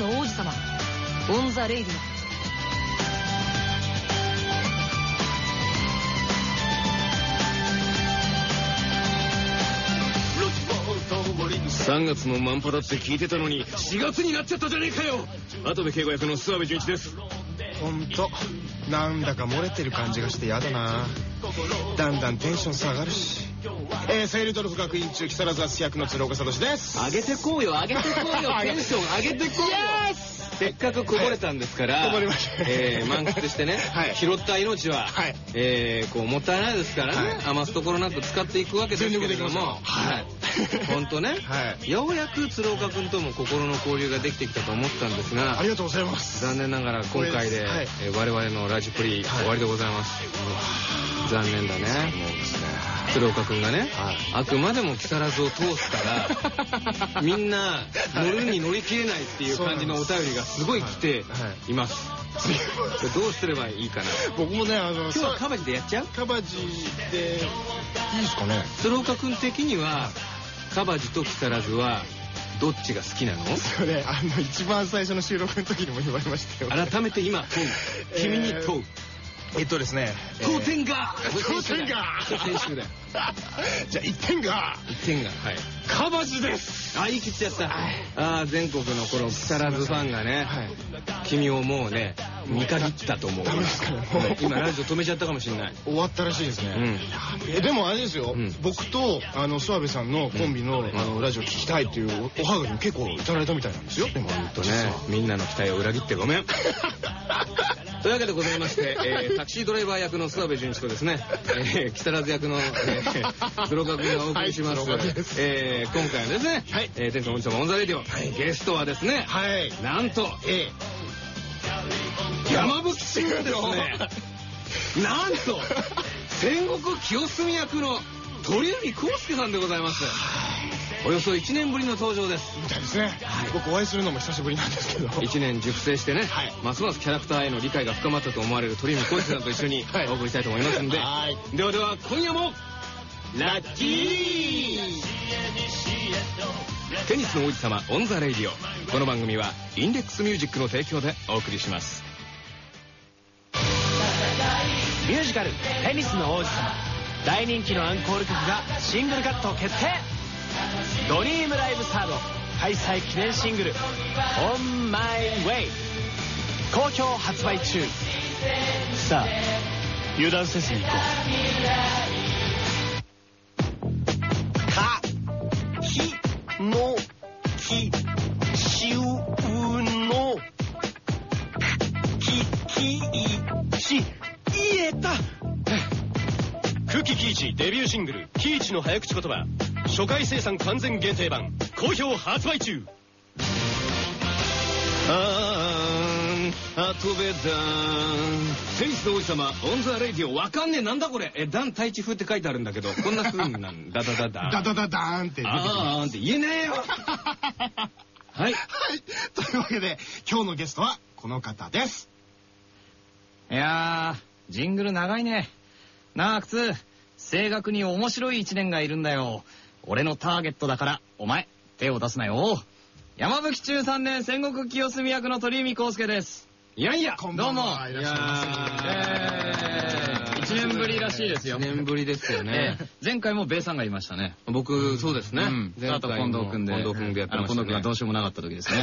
の王子様。 on the Radio 3月のマンパだって聞いてたのに4月になっちゃったじゃねえかよ。跡部景吾役の諏訪部順一です。ほんとなんだか漏れてる感じがしてやだな。だんだんテンション下がるしえー、聖ルドルフ学院中木更津淳役の鶴岡聡です。上げてこうよ上げてこうよ。テンション上げてこうよ。せっかくこぼれたんですから、こぼれましたえー満喫してね、はい。拾った命は、はい。えーこうもったいないですからね、はい。余すところなく使っていくわけですけれどもはい。本当ね、はい。ようやく鶴岡君とも心の交流ができてきたと思ったんですがありがとうございます。残念ながら今回で、はいえー我々のラジプリ終わりでございます、残念だね鶴岡君がね、はい。あくまでも木更津を通すから みんな乗るに乗り切れないっていう感じのお便りがすごい来てい。ます、どうすればいいかな？僕もねあの今日はカバジでやっちゃう？カバジでいいですかね。鶴岡君的にはカバジと木更津はどっちが好きなの？それあの一番最初の収録の時にも言われましたよ。改めて今問う。君に問う、えっとですね当点が当点が先週だよ。じゃあ1点が1点がはい。カバジです。あ言い切っちゃった。あー全国のこの木更津ファンがね、はい。君をもうね見限ったと思うダメですか今ラジオ止めちゃったかもしれない。終わったらしいですね、うん。えでもあれですよ、うん。僕とあの諏訪部さんのコンビの,、あのラジオ聞きたいっていうおおはがきも結構いただいたみたいなんですよ。でもほんとね。みんなの期待を裏切ってごめん というわけでございまして、えータクシードライバー役の諏訪部純一とですね、えー木更津役の、えー、鶴岡君がお送りします、はいえー今回はですね、はい。えーテニスの王子様 on the Radio、ゲストはですね、はい。なんと、え山吹氏がですね。なんと戦国清澄役の鳥海浩介さんでございますおよそ1年ぶりの登場です。みたいですね、僕お会いするのも久しぶりなんですけど。1年熟成してね、はい。ますますキャラクターへの理解が深まったと思われる鳥海浩介さんと一緒にはい。お送りしたいと思いますんで、はい。ではでは今夜もラッキー!テニスの王子様 on the Radio。この番組はインデックスミュージックの提供でお送りします。ミュージカル「テニスの王子様」大人気のアンコール曲がシングルカット決定 Dream Live 3rd 開催記念シングル「On My Way」好評発売中。さあ油断せずに行こう。かきのきしうのききし言えた。空気キイチデビューシングル「キイチの早口言葉」初回生産完全限定版好評発売中あーん、跡部だーん。テニスの王子様、 on the Radio、わかんねえ、なんだこれ。え、ダン太一風って書いてあるんだけど、こんな風なんだだだだ。ダダダダーンってあーんって言えねえよ。はい。はいというわけで今日のゲストはこの方ですいやー、ジングル長いね。なあ、靴。青学に面白い一年がいるんだよ。俺のターゲットだから、お前、手を出すなよ。山吹中3年戦国清澄役の鳥海康介です。いやいや、こんばんはどうも。いらっしゃいませえー、1年ぶりらしいですよ。1年ぶりですよねえ。ー前回もベイさんがいましたね。僕、そうですね。あと近藤君で。近藤君でやってました近藤君がどうしようもなかった時ですね。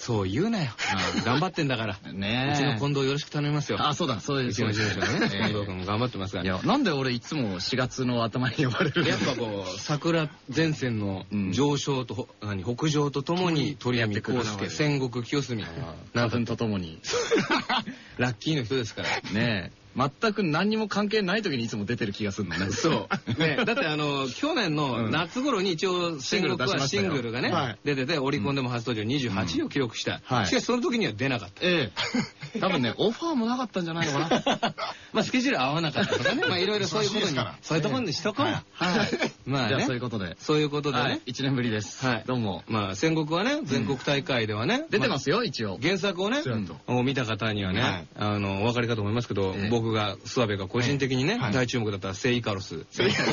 そう言うなよ。頑張ってんだから。ねえうちの近藤よろしく頼みますよ。あ、そうだ、そうです。うちの事務所のね、えー近藤君も頑張ってますから。いや、なんで俺いつも4月の頭に呼ばれるやっぱこう、桜前線の上昇と、ほ何北上とともに鳥海康介、戦国清澄。花粉とともに。ラッキーの人ですから。ねえ。全く何にも関係ない時にいつも出てる気がするのね。そう。ね、だってあの、去年の夏頃に一応、戦国はシングルがね、はい出てて、オリコンでも初登場28位を記録した。はいしかしその時には出なかった。ええ。多分ね、オファーもなかったんじゃないのかな。まあスケジュール合わなかったとかね。まあいろいろそういうことにそういうところにしとこう。はいはい。まあね。そういうことで。そういうことではいね。。1年ぶりです。はい。どうも。まあ戦国はね、全国大会ではね。出てますよ、一応。原作をね見た方にははいね、あの、お分かりかと思いますけどええ、僕が、諏訪部が個人的にねは、い。大注目だった聖イカロス。セイカ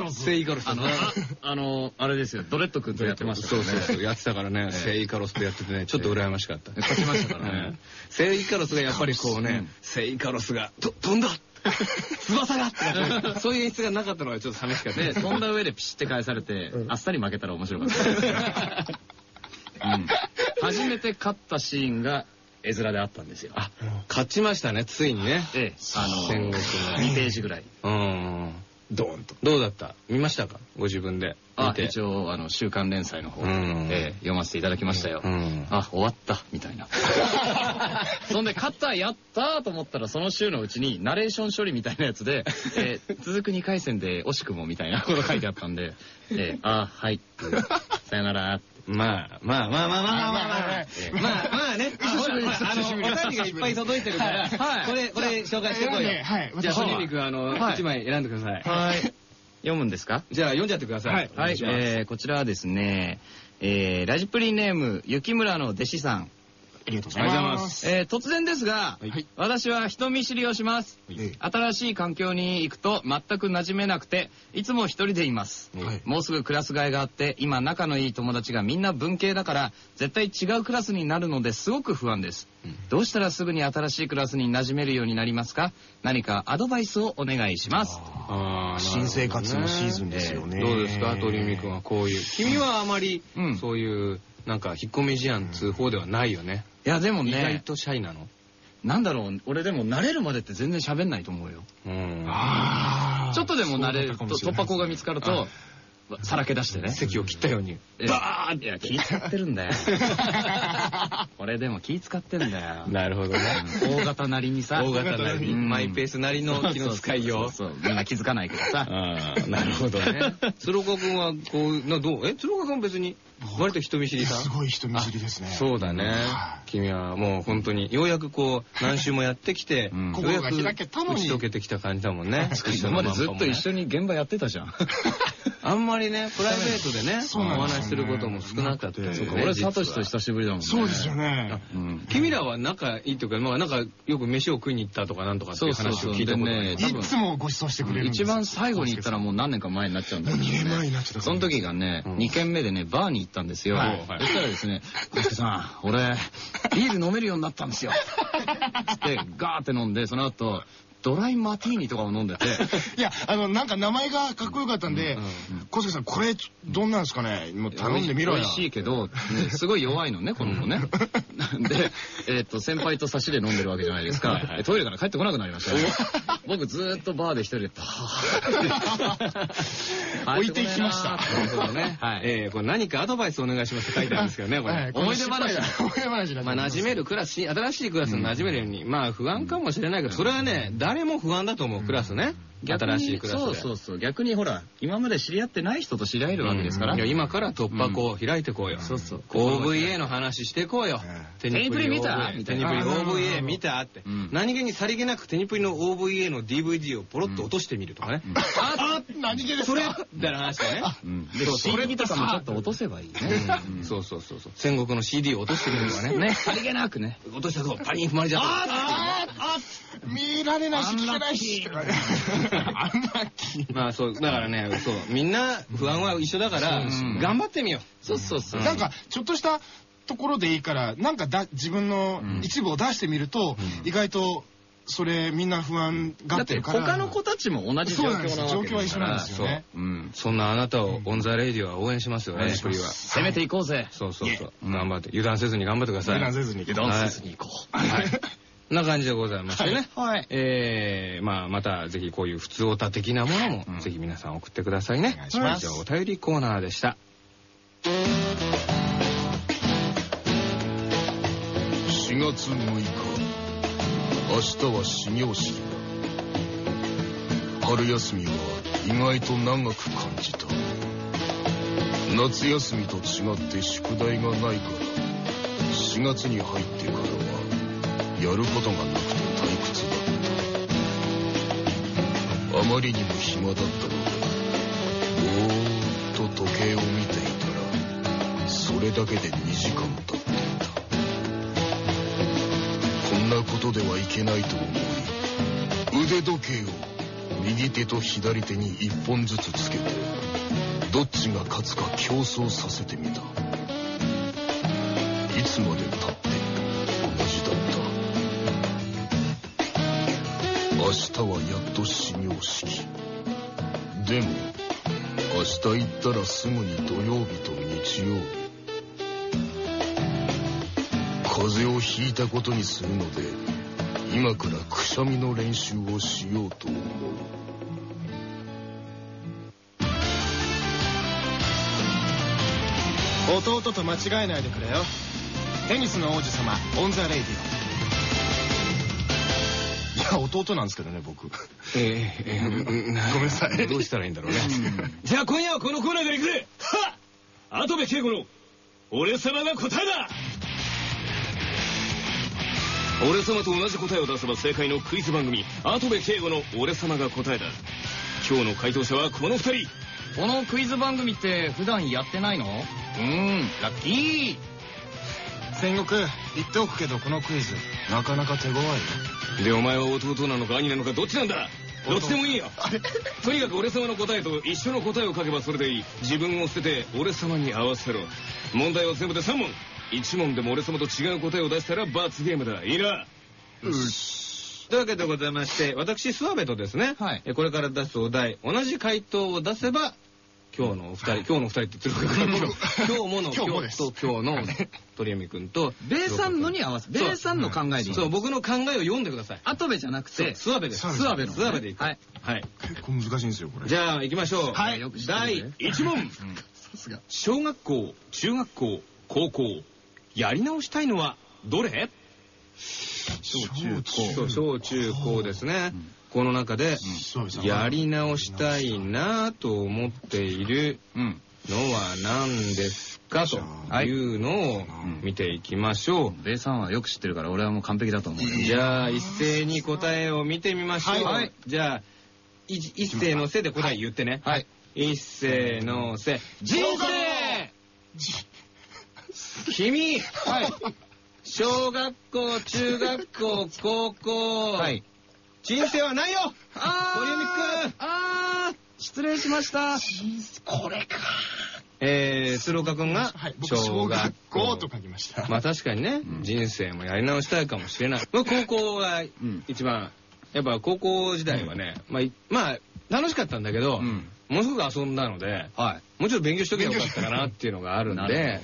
ロス。聖イカロス？あの、ああの、あれですよ、ドレッド君とやってましたからね。そうそうそう、やってたからね、聖イカロスとやっててね、ちょっと羨ましかった。勝ちましたからね。聖イカロスがやっぱりこうね、聖イカロスが、と飛んだ! 翼がってそういう演出がなかったのがちょっと寂しかった。飛んだ上でピシって返されて、あっさり負けたら面白かった。うん。初めて勝ったシーンが絵面であったんですよ。あ、勝ちましたね、ついにね。ええ、あの、戦国の2ページぐらい。うん。ドーンとどうだった？見ましたか？ご自分で。あ一応、あの、週刊連載の方、うんええ読ませていただきましたよ。うんあ、終わった、みたいな。そんで、勝った、やったと思ったら、その週のうちに、ナレーション処理みたいなやつで、えー続く2回戦で惜しくもみたいなこと書いてあったんで、えーあ、はい、さよなら、まあ、まあまあまあまあまあまあまあまあね、あほらあの、お便りがいっぱい届いてるから、はいこれ、これ紹介してこいよえー。はいじゃあ、ソニミ君、あの、はい一枚選んでください。はい。読むんですか？じゃあ、読んじゃってください。はいはい、えー、こちらはですね、えー、ラジプリネーム、雪村の弟子さん。ありがとうございますす。えー、突然ですが、はい私は人見知りをします。はい新しい環境に行くと全く馴染めなくて、いつも一人でいます。はいもうすぐクラス替えがあって、今仲のいい友達がみんな文系だから、絶対違うクラスになるのですごく不安です。どうしたらすぐに新しいクラスに馴染めるようになりますか？何かアドバイスをお願いします。あー新生活のシーズンですよねどうですか、鳥海君はこういう。君はあまりう、んそういう、なんか、引っ込み思案通報ではないよね。いや、でも意外ね、とシャイなの？なんだろう、俺でも慣れるまでって全然喋んないと思うよ。うん。あーちょっとでも慣れると、突破口が見つかると、さらけ出してね。席を切ったように。バーンいや、気使ってるんだよ。俺でも気使ってんだよ。なるほどね。大型なりにさ。大型なりに、うんマイペースなりの気の使いよう。そうみんな気づかないけどさ。ああ、なるほどね。鶴岡君は、こう、な、どう？え？鶴岡君別に、割と人見知りさん？すごい人見知りですね。そうだね。は。君はもう本当に、ようやくこう、何週もやってきて、うん。ようやく心が開けたのに。打ち解けてきた感じだもんね。今までずっと一緒に。に現場やってたじゃん。あんまりね、プライベートでね、そうお話しすることも少なかったよね。そうか俺、サトシと久しぶりだもんね。そうですよね。うん。君らは仲いいというか、まあなんかよく飯を食いに行ったとかなんとかっていう話を聞いたことがあるそうそうそうでねいつもご馳走してくれるんです一番最後に行ったらもう何年か前になっちゃうんだけど、2年前になっちゃったその時がね、うん。2軒目でね、バーに行ったんですよ。はいそしたらですね、小助さん、俺、ビール飲めるようになったんですよ。つって、ガーって飲んで、その後、ドライマティーニとかを飲んでて、いや、あの、なんか名前がかっこよかったんでうん、小杉さん、これ、どんなんですかね？もう頼んでみろよ。美味しいけど、ねすごい弱いのね、この子ね。で、えっと、先輩と差しで飲んでるわけじゃないですか。でトイレから帰ってこなくなりましたよ。僕ずーっとバーで一人で、置いてきましたなるほどね。はいえーこれ何かアドバイスお願いしますって書いてあるんですけどね、これ。はい思い出話だ思い出話だまあ、馴染めるクラス、新しいクラスに馴染めるように、まあ、不安かもしれないけど、それはね、誰も不安だと思う、クラスね。新しいクラスで。そうそうそう。逆にほら、今まで知り合ってない人と知り合えるわけですから。いや、今から突破口を開いてこうよ。そうそう OVA の話してこうよ。テニプリ見たみたいなテニプリ OVA 見たってうん。何気にさりげなくテニプリの OVA の DVD をポロッと落としてみるとかね。あ、何気ですそれかみたいな話だね。うん。で、CD とかもちょっと落とせばいいね。うんそうそうそうそう。戦国の CD を落としてみるとかね。ね、さりげなくね。落としたぞ、パリン踏まれちゃった。ああ見られないし聞けないし。アンラッキー。まあそう、だからね、そう、みんな不安は一緒だから、ん頑張ってみよう。そうそうそう。なんか、ちょっとしたところでいいから、なんかだ自分の一部を出してみると、意外と、それみんな不安がだってるから。他の子たちも同じ状況なわけ状況は一緒なんですよねそう。うん。そんなあなたを on the Radio は応援しますよ、応援テニプリは。攻めていこうぜ。そうそうそう。頑張って。油断せずに頑張ってください。油断せずに油断せずに行こう。はい。こんな感じでございましてね。はい。えー、まあ、またぜひこういう普通オタ的なものも、うんぜひ皆さん送ってくださいね。お願いします以上、お便りコーナーでした。4月6日明日は始業式だ春休みは意外と長く感じた夏休みと違って宿題がないから4月に入ってからはやることがなくて退屈だ。ったあまりにも暇だったのでぼーっと時計を見ていたらそれだけで2時間経っていた。こんなことではいけないと思い腕時計を右手と左手に1本ずつつけてどっちが勝つか競争させてみた。いつまで経って明日はやっと始業式。でも明日行ったらすぐに土曜日と日曜日。風邪をひいたことにするので今からくしゃみの練習をしようと。思う弟と間違えないでくれよ。テニスの王子様オン・ザ・レイディオ。いや弟なんですけどね僕。えーえーごめんなさい。どうしたらいいんだろうね。じゃあ今夜はこのコーナーから行くぜ。はっ！跡部景吾の俺様が答えだ。俺様と同じ答えを出せば正解のクイズ番組跡部景吾の俺様が答えだ。今日の回答者はこの二人。このクイズ番組って普段やってないの？うーん、ラッキー。戦国言っておくけどこのクイズなかなか手強いよでお前は弟なのか兄なのかどっちなんだ？どっちでもいいよ。とにかく俺様の答えと一緒の答えを書けばそれでいい。自分を捨てて俺様に合わせろ。問題は全部で3問。1問でも俺様と違う答えを出したら罰ゲームだ。いいなというわけでございまして、私、諏訪部とですね、はい。えこれから出すお題、同じ回答を出せば、今日のお二人、今日のお二人って言ってるから、今日もの今日もです今日と今日の鳥海くんと、ベイさんのに合わせ、ベイさんの考えでそう、僕の考えを読んでください。跡部じゃなくて、諏訪部です。諏訪部の諏訪部でいく。はい。はい。結構難しいんですよこれじゃあ、行きましょう。はい第ね1問。さすが小学校、中学校、高校、やり直したいのはどれ小中そう小中高ですね。この中で、やり直したいなと思っているうん。のは何ですかというのを見ていきましょう。ベイさんはよく知ってるから俺はもう完璧だと思うよ。じゃあ一斉に答えを見てみましょう。はいじゃあい一斉のせで答え言ってね。はい。一斉のせ。人生君はい。小学校、中学校、高校、はい。人生はないよ。あ鳥海くん。あー失礼しました。これか。えー、鶴岡くんがはい僕小学校。と書きました。まあ確かにね、人生もやり直したいかもしれない。まあ高校がん一番、やっぱ高校時代はね、まあい、まあ、楽しかったんだけど、うんものすごく遊んだので、はい。もうちょっと勉強しとけばよかったかなっていうのがあるんで、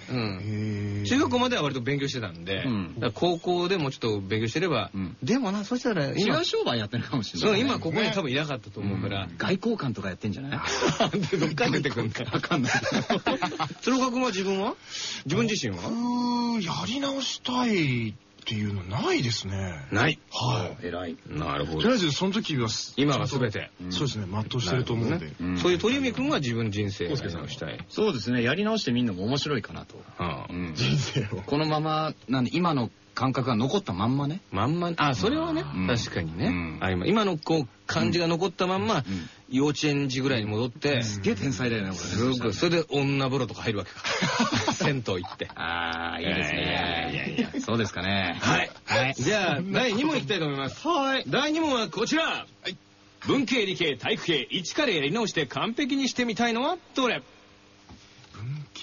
中学校までは割と勉強してたんで、うん。高校でもちょっと勉強してれば、うん。でもな、そしたら違今、う商売やってるかもしれない、そう今ここに多分いなかったと思うから、外交官とかやってんじゃない？でどっから出てくんだよ。わかんない。鶴岡君は自分は？自分自身は？やり直したいっていうのないですねない？はい偉い。なるほとりあえずその時は今が全て。そうですね全うしてると思うんで、うんそういう鳥海君は自分人生をしたい。そうですね。やり直してみんなも面白いかなと。人生をこのまま、なんで今の感覚が残ったまんまね。まんま、あ、それはね、うん確かにね。うんあ今今のこう、感じが残ったまんま、幼稚園児ぐらいに戻って、すげえ天才だよね、これそれで女風呂とか入るわけか。銭湯行って。ああ、いいですいやいやいやいね。そうですかね。はい。はい。じゃあ、第2問いきたいと思います。はい。第2問はこちら。文系、理系、体育系、一からやり直して完璧にしてみたいのはどれ？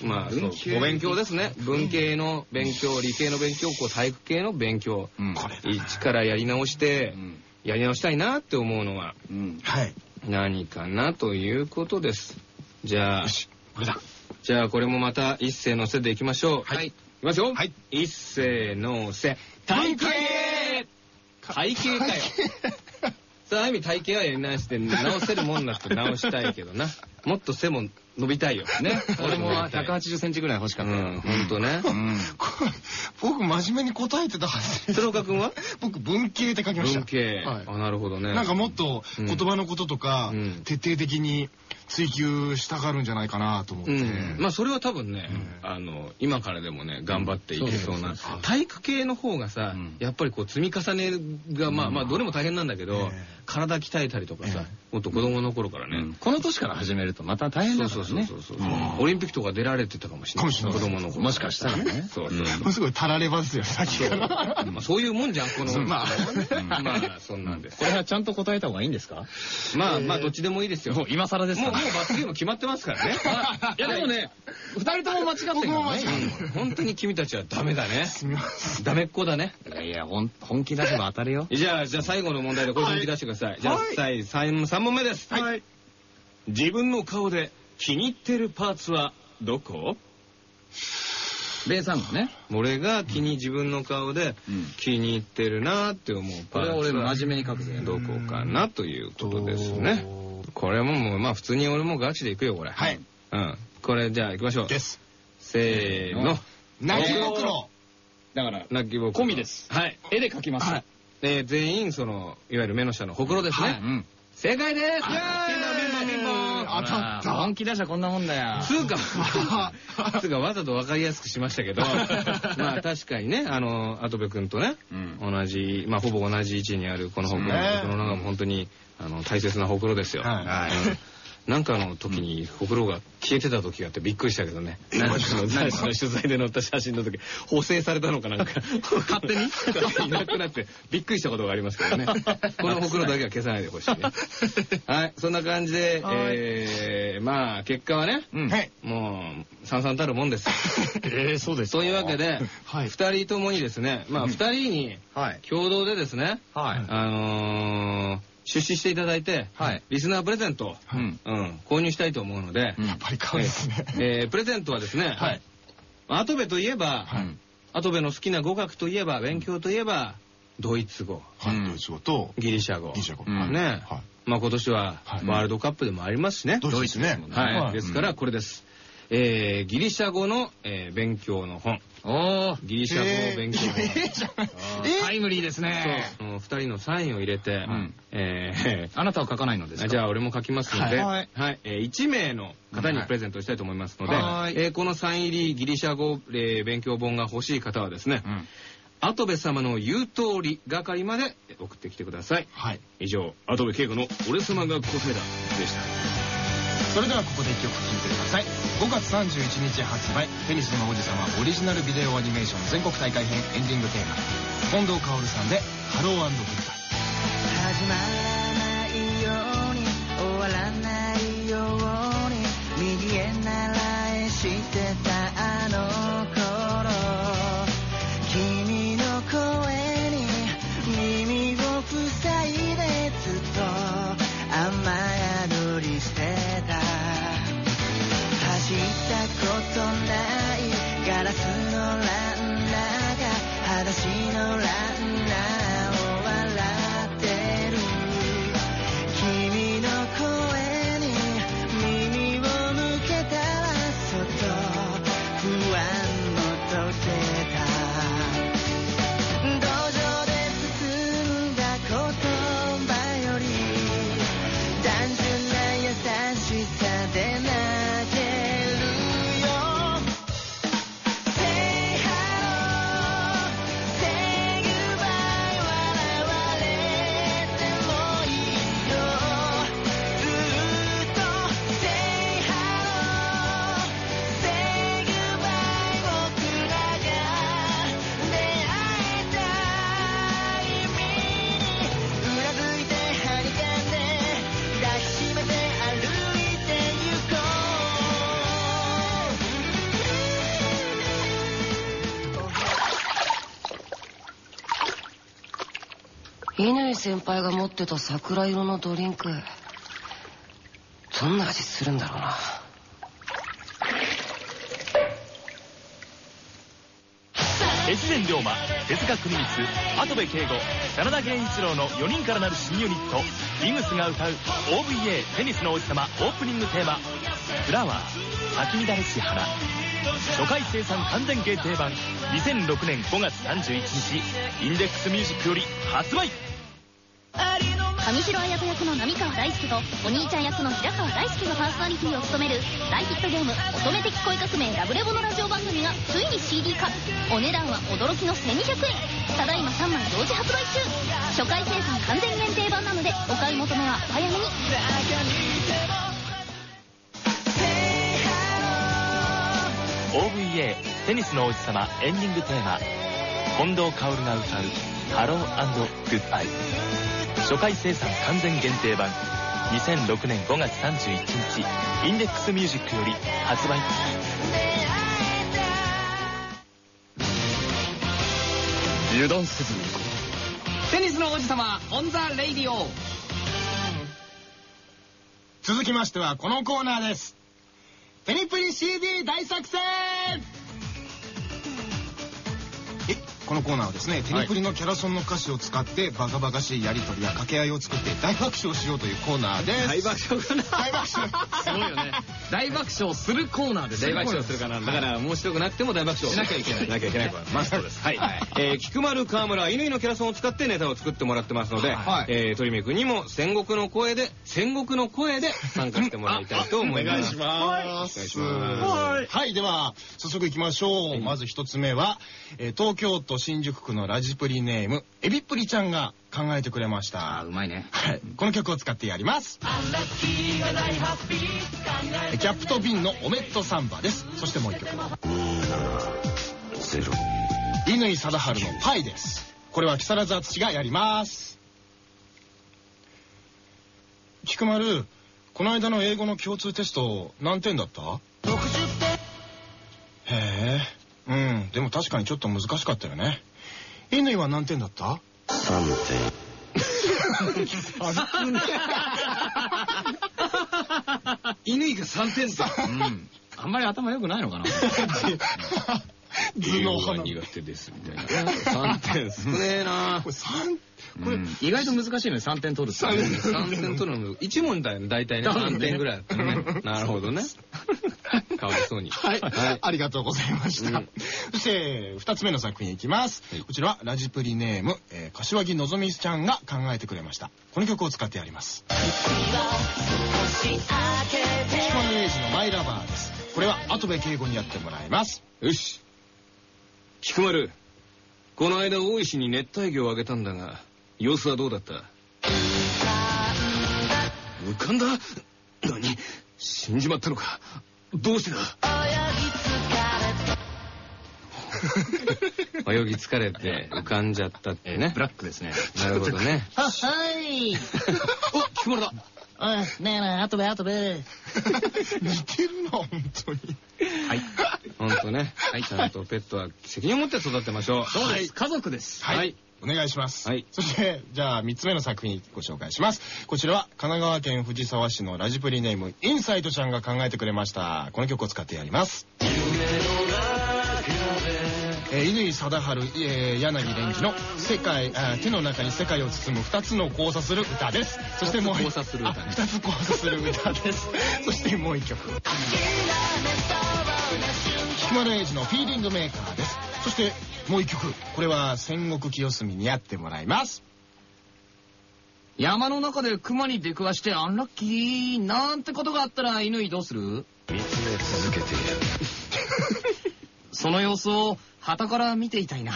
まあ、そうお勉強ですね。文系の勉強、理系の勉強、こう体育系の勉強。うんこれだ一からやり直してう、ん。やり直したいなって思うのはうん。はい何かなということです。じゃあよ、しこれだじゃあこれもまた一斉のせでいきましょう。はい。いきますよ。はい。一斉のせ。体型体型かよ。さあ、ある意味体型はやり直して直せるもんだって直したいけどな。もっと背も伸びたいよ。ね。俺も180センチぐらい欲しかったよ。うん、ほんとね。うん。僕真面目に答えてたはず鶴岡君は？僕文系って書きました文系。はいあ、なるほどね。なんかもっと言葉のこととかうん徹底的に追求したがるんじゃないかなと思って、うん、まあそれは多分ね、あの今からでもね頑張っていけそうな体育系の方がさ、うん。やっぱりこう積み重ねがまあまあどれも大変なんだけど、ええ。体鍛えたりとかさ、もっと子供の頃からね、この年から始めるとまた大変そうそうだからね。そうそう。そう、オリンピックとか出られてたかもしれない。子供の頃もしかしたらね。そう。そうそうすごいたらればですよさっきから。まあそういうもんじゃんこのままあまあそんなんで。すこれはちゃんと答えた方がいいんですか？まあまあどっちでもいいですよ。今更ですもうもうか罰ゲーム決まってますからね いやでもね、二人とも間違ってるね。うん本当に君たちはダメだねダメっ子だねいやほん本気出せば当たるよ。じゃあ、じゃあ最後の問題でこれ本気出してください。じゃあ、第 3, 三問目です。はい自分の顔で気に入ってるパーツはどこ？ベイさんがね。俺が気に、自分の顔でうん気に入ってるなって思うこれはパーツは俺真面目に書くぜ。どこかなということですね。これももう、まあ普通に俺もガチでいくよ、これ。はい。うん。これじゃあ行きましょう。ですせーの。泣きぼくろだから、泣きぼくろ込みです。はい。絵で描きます。はいえー全員、その、いわゆる目の下のほくろですね。うん。正解ですイエーイ当たった本気出しゃこんなもんだよ。つうか、つうかわざと分かりやすくしましたけど、まあ確かにね、あの、跡部君とね、うん同じ、まあほぼ同じ位置にあるこのほくろ、この中も本当にあの大切なほくろですよ。はいうんなんかの時にほくろが消えてた時があってびっくりしたけどね。何かの雑誌の取材で載った写真の時、補正されたのかなんか、勝手に？いなくなってびっくりしたことがありますけどね。このほくろだけは消さないでほしいね。はい、そんな感じで、えー、まあ結果はね、もう、さんさんたるもんです。えー、そうですというわけで、はい二人ともにですね、まあ二人にはい。共同でですね、はい。あのー出資していただいて、はい。リスナープレゼントを、うん。うん、購入したいと思うので、うん。やっぱり顔ですね。えープレゼントはですね、はい。跡部といえば、うん跡部の好きな語学といえば、勉強といえば、ドイツ語、はい。ドイツ語とギリシャ語。ギリシャ語。うん。ね、はい。まあ今年ははい。ワールドカップでもありますしね。ドイツですね。はい、はい。ですからこれです。えーギリシャ語の、えー勉強の本。おー。ギリシャ語勉強。の本。えーじゃないタイムリーですね。そう、二人のサインを入れて、ん。え あなたは書かないのですか？ーじゃあ俺も書きますので、はい。はい、えー1名の方にプレゼントしたいと思いますので、はい。えーこのサイン入りギリシャ語、えー勉強本が欲しい方はですね、うん。跡部様の言う通り係まで送ってきてください。はい。以上、跡部圭吾の俺様が答えだでした。それではここで一曲聴いてください。5月31日発売。テニスの王子様オリジナルビデオアニメーション。全国大会編。エンディングテーマ。近藤薫さんで「ハローグッバイ」始まらないように終わらない乾先輩が持ってた桜色のドリンクどんな味するんだろうな。越前龍馬手塚国光跡部圭吾真田源一郎の4人からなる新ユニットリムスが歌う OVA テニスの王子様オープニングテーマ「フラワー咲き乱れし花。初回生産完全限定版2006年5月31日インデックスミュージックより発売。上白綾子役の浪川大輔とお兄ちゃん役の平川大輔がパーソナリティを務める大ヒットゲーム「乙女的恋革命ラブレボ」のラジオ番組がついに CD 化。お値段は驚きの1200円。ただいま3枚同時発売中。初回生産完全限定版なのでお買い求めはお早めに。OVA テニスの王子様エンディングテーマ。近藤薫が歌う「ハローグッバイ」初回生産完全限定版。2006年5月31日。インデックスミュージックより発売。油断せずに行こテニスの王子様 on the Radio。続きましてはこのコーナーです。テニプリ CD 大作戦このコーナーはですねテニプリのキャラソンの歌詞を使ってバカバカしいやり取りや掛け合いを作って大爆笑しようというコーナーです。大爆笑かな。大爆笑。すごいよね。大爆笑するコーナーです大爆笑するかな。だから面白くなくても大爆笑。しなきゃいけない。しなきゃいけないから。マストです。はい、えー、菊丸川村乾のキャラソンを使ってネタを作ってもらってますので、はい。えー、鳥海君にも戦国の声で戦国の声で参加してもらいたいと思います。お願いします。はい、では、早速行きましょう。まず一つ目は、えー東京都新宿区のラジプリネーム、エビプリちゃんが考えてくれました。あうまいねはい、この曲を使ってやります。キャップとビンのオメットサンバです。そしてもう一曲。乾貞治のパイです。これは木更津敦がやります。菊丸、この間の英語の共通テスト何点だった？へえ、うん、でも確かにちょっと難しかったよね。乾は何点だった？乾が3点だうん。あんまり頭良くないのかな。頭脳派な苦手ですみたいな。3点。少ねえな。これ三これ、うん。意外と難しいのに3点取るって。ね3点取るの。1問だよね。大体ね。3点ぐらいだったらね。なるほどね かわいそうにはい、ありがとうございました。うんそして、二つ目の作品いきます。こちらはラジプリネーム、えー柏木のぞみちゃんが考えてくれました。この曲を使ってやります。菊丸英二のマイラバーです。これは後部敬吾にやってもらいます。よし菊丸この間大石に熱帯魚をあげたんだが様子はどうだった？浮かんだ？何？死んじまったのか？どうしてだ？泳ぎ疲れて浮かんじゃったってね。ブラックですね。なるほどね。ははい。お菊丸だおい、ねえねえ、あとべあとべ。似てるな、本当に。はい。ほんとね、ちゃんとペットは責任を持って育てましょう。そうです。家族です。はい。はいお願いします。はいそして、じゃあ、三つ目の作品ご紹介します。こちらは、神奈川県藤沢市のラジプリネーム、インサイトちゃんが考えてくれました。この曲を使ってやります。えー、乾貞治、えー、柳蓮司の世界手の中に世界を包む二つの交差する歌ですそしてもう交差する歌ねつ交差する歌です そしてもう一曲菊丸英二のフィーリングメーカーですそしてもう一曲。これは戦国清澄にやってもらいます。山の中で熊に出くわしてアンラッキーなんてことがあったら乾どうする？見つめ続けてやる。その様子を旗から見ていたいな。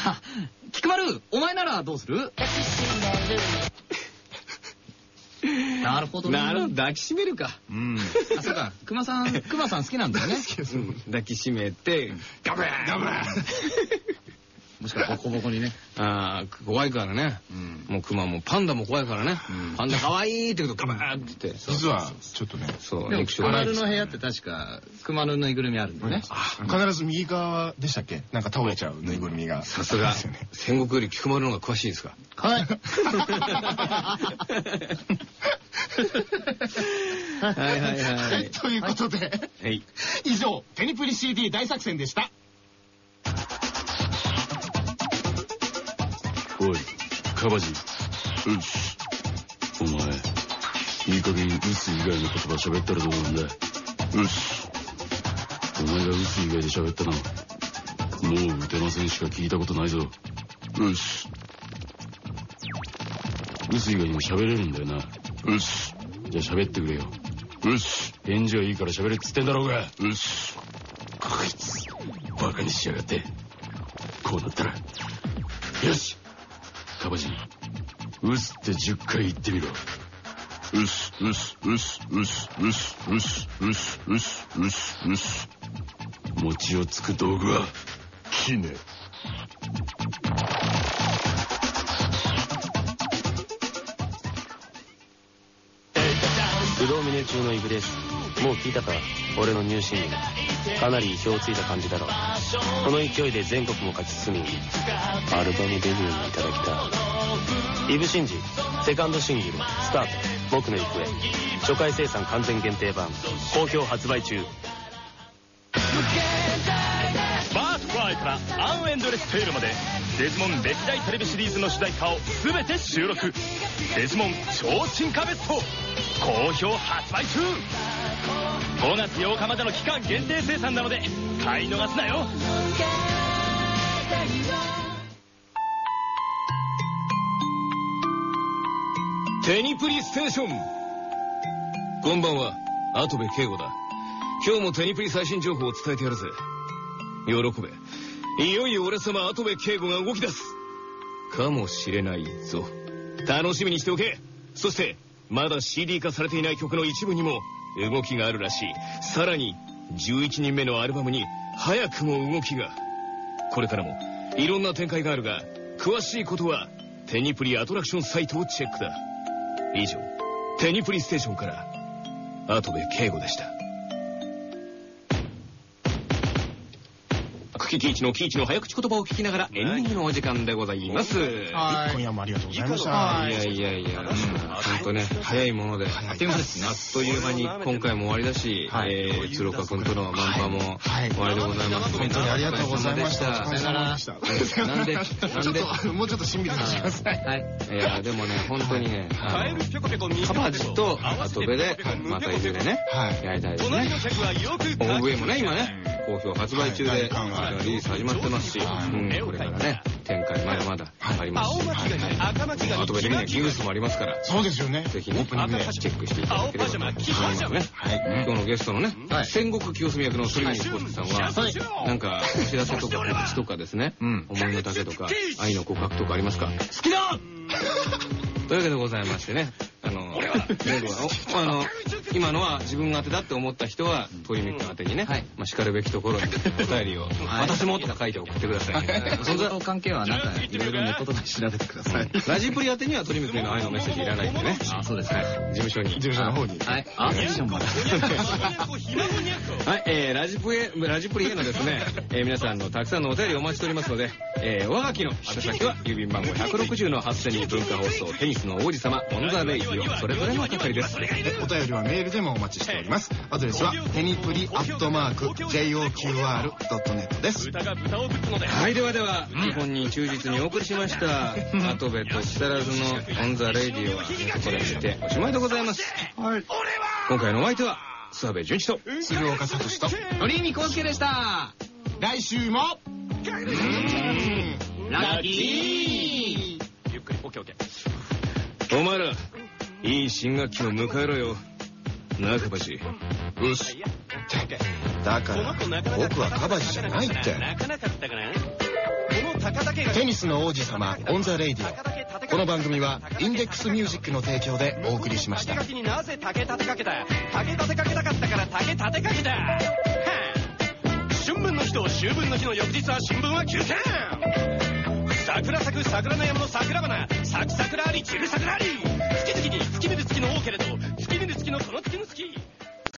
菊丸お前ならどうする なるほどね。なるほど。抱きしめるか。うん。あそうか。熊さん熊さん好きなんだよね。うん抱きしめてガブーガブーもしくはボコボコにね。ああ怖いからね、うん。もうクマもパンダも怖いからね、うん。パンダ可愛いって言うとガバーって言って。実はちょっとね。そうでも熊肉食ない丸の部屋って確か熊のぬいぐるみあるんだよね。必ず右側でしたっけ？なんか倒れちゃうぬいぐるみが。さすが。ですよね。戦国より菊丸の方が詳しいですか？はい。はい。はいはい ということで、はい。以上テニプリ CD 大作戦でしたおいカバジ。うっす。お前いい加減うっす以外の言葉喋ったらどうなんだうっす。お前が打つ以外で喋ったのもう打てませんしか聞いたことないぞ。よし打つ以外にも喋れるんだよな。よしじゃあ喋ってくれよ。よし返事はいいから喋れっつってんだろうが。よしこいつバカにしやがって。こうなったら。よしカバジ打つって10回言ってみろ。うしうしうしうしうしうしうしうしうしうし餅をつく道具はきね不動峰中のイブです。もう聞いたか？俺のニューシングル。かなり意表をついた感じだろう。この勢いで全国も勝ち進みアルバムデビューにいただきたい。イブシンジセカンドシングル「スタート。僕の行方」初回生産完全限定版。好評発売中。バースフライからアンエンドレステールまでデジモン歴代テレビシリーズの主題歌を全て収録。デジモン超進化ベスト。好評発売中。5月8日までの期間限定生産なので買い逃すなよ。テニプリステーション。こんばんは跡部圭吾だ。今日もテニプリ最新情報を伝えてやるぜ。喜べ。いよいよ俺様跡部圭吾が動き出す。かもしれないぞ。楽しみにしておけ。そしてまだ CD 化されていない曲の一部にも動きがあるらしい。さらに11人目のアルバムに早くも動きが。これからもいろんな展開があるが詳しいことはテニプリアトラクションサイトをチェックだ。以上テニプリステーションから跡部圭吾でした。久喜喜一の喜一の早口言葉を聞きながらエンディングのお時間でございますはい今夜もありがとうございましたいやいやいや、本当ね、早いもので、あっという間ですね。あっという間に今回も終わりだし、えー、鶴岡君とのマンパも終わりでございます。本当にありがとうございました。お疲れ様でした。なんで、なんで、もうちょっとしんびりさせてください。はい。いや、でもね、本当にね、カバジと後部で、またいずれね、やりたいですね。大上もね、今ね、好評発売中で、リリース始まってますし、うん、これからね、展開まだまだありますし、後部にね、ギグスもありますから、そうですよね。ぜひね、チェックしていただければと思います。ね。今日のゲストのね、戦国清澄役の鳥海浩介さんは、なんか、お知らせとか告知とかですね、思いの丈とか、愛の告白とかありますか？好きだ。というわけでございましてね、あの、メールは、おあの、今のは自分が当てだって思った人は、鳥海君宛てにね、まあ、叱るべきところにお便りを、私もとか書いて送ってください。その関係はなんかいろいろネットとか調べてください。ラジプリ宛てには鳥海君への愛のメッセージいらないんでね。あ、そうですね。事務所に。事務所の方に。はい。あ、事務所まで。はい、えー、ラジプリへ、ラジプリへのですね、えー、皆さんのたくさんのお便りお待ちしておりますので、えー、はがきの宛先は郵便番号160の8000に文化放送、テニスの王子様、 on the Radio、それぞれの係です。お便りはメールでもお待ちしております。アドレスは、テニプリアットマーク、JOQR.net です。はい、ではでは、基本に忠実にお送りしました、跡部と木更津の on the Radio は、ここでにておしまいでございます。はい。今回のお相手は、諏訪部順一と、鶴岡聡と、鳥海浩介でした。来週も、ラッキーゆっくりオッケーオッケーお前ら、いい新学期を迎えろよ。なあ、かばし。よし。だから、僕はカバジじゃないって。テニスの王子様、 on the Radio。この番組は、インデックスミュージックの提供でお送りしました。になぜ竹立てかけた？竹立てかけたかったから竹立てかけたはあ春分の日と秋分の日の翌日は新聞は休刊桜咲く桜の山の桜花咲く桜あり散る桜あり月々に月見る月の多けれどのこの月の月